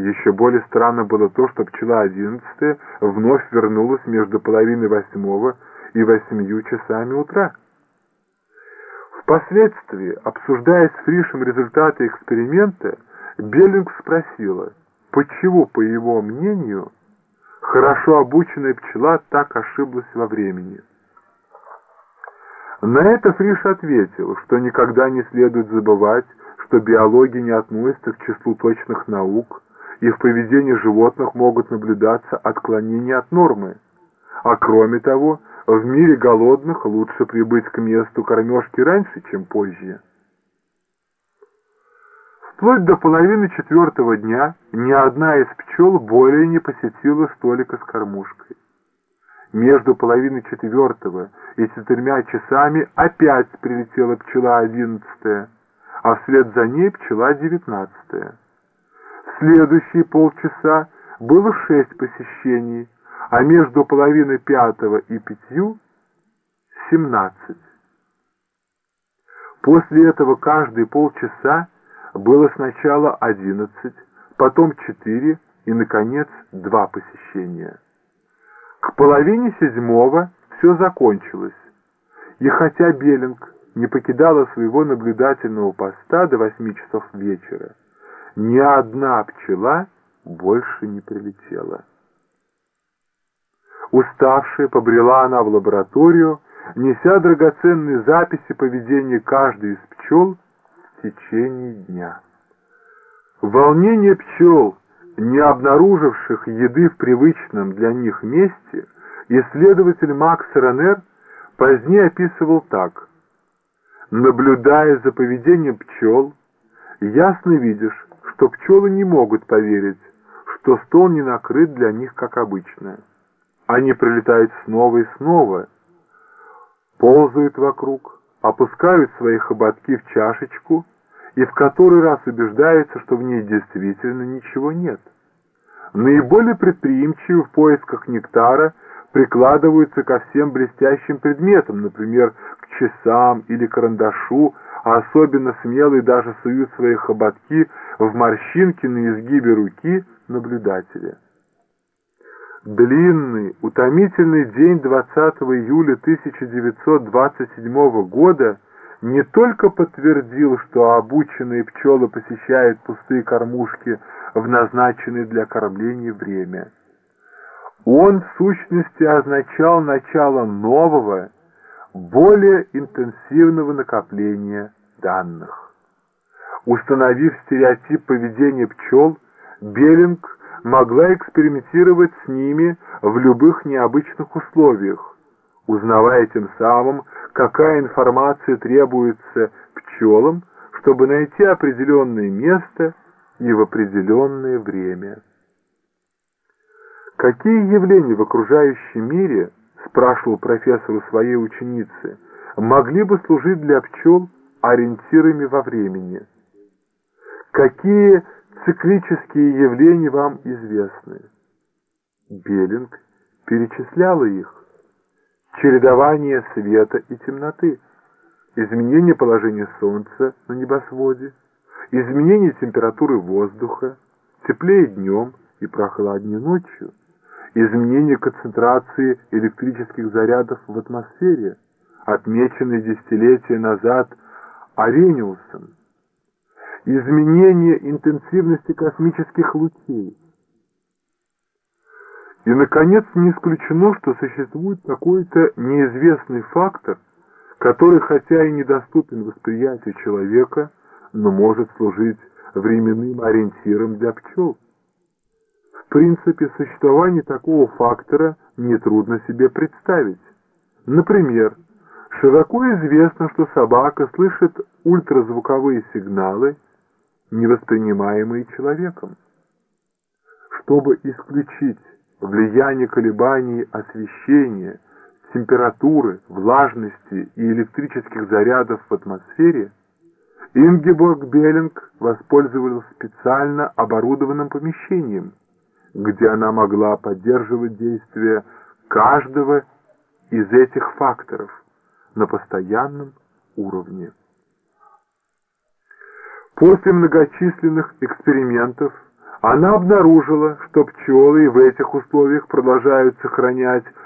Еще более странно было то, что пчела одиннадцатая вновь вернулась между половиной восьмого и восьмью часами утра. Впоследствии, обсуждая с Фришем результаты эксперимента, Беллинг спросила, почему, по его мнению, хорошо обученная пчела так ошиблась во времени. На это Фриш ответил, что никогда не следует забывать, что биология не относится к числу точных наук, и в поведении животных могут наблюдаться отклонения от нормы. А кроме того, в мире голодных лучше прибыть к месту кормежки раньше, чем позже. Вплоть до половины четвертого дня ни одна из пчел более не посетила столика с кормушкой. Между половиной четвертого и четырьмя часами опять прилетела пчела одиннадцатая, а вслед за ней пчела девятнадцатая. Следующие полчаса было шесть посещений, а между половиной пятого и пятью — семнадцать. После этого каждые полчаса было сначала одиннадцать, потом четыре и, наконец, два посещения. К половине седьмого все закончилось, и хотя Беллинг не покидала своего наблюдательного поста до восьми часов вечера, ни одна пчела больше не прилетела. Уставшая, побрела она в лабораторию, неся драгоценные записи поведения каждой из пчел в течение дня. Волнение пчел, не обнаруживших еды в привычном для них месте, исследователь Макс Ранер позднее описывал так. «Наблюдая за поведением пчел, ясно видишь, что пчелы не могут поверить, что стол не накрыт для них, как обычно. Они прилетают снова и снова, ползают вокруг, опускают свои хоботки в чашечку и в который раз убеждаются, что в ней действительно ничего нет. Наиболее предприимчивые в поисках нектара прикладываются ко всем блестящим предметам, например, к часам или карандашу, а особенно смелые даже суют свои хоботки в морщинки на изгибе руки наблюдателя. Длинный, утомительный день 20 июля 1927 года не только подтвердил, что обученные пчелы посещают пустые кормушки в назначенное для кормления время. Он, в сущности, означал начало нового, более интенсивного накопления данных. Установив стереотип поведения пчел, Беллинг могла экспериментировать с ними в любых необычных условиях, узнавая тем самым, какая информация требуется пчелам, чтобы найти определенное место и в определенное время. Какие явления в окружающем мире, спрашивал профессор у своей ученицы, могли бы служить для пчел ориентирами во времени? Какие циклические явления вам известны? Беллинг перечисляла их. Чередование света и темноты, изменение положения Солнца на небосводе, изменение температуры воздуха, теплее днем и прохладнее ночью, изменение концентрации электрических зарядов в атмосфере, отмеченное десятилетия назад Арениусом, изменение интенсивности космических лучей. И, наконец, не исключено, что существует какой-то неизвестный фактор, который, хотя и недоступен восприятию человека, но может служить временным ориентиром для пчел. Принципе, существование такого фактора нетрудно себе представить. Например, широко известно, что собака слышит ультразвуковые сигналы, невоспринимаемые человеком. Чтобы исключить влияние колебаний освещения, температуры, влажности и электрических зарядов в атмосфере, Ингеборг Беллинг воспользовалась специально оборудованным помещением, где она могла поддерживать действие каждого из этих факторов на постоянном уровне. После многочисленных экспериментов Она обнаружила, что пчелы в этих условиях продолжают сохранять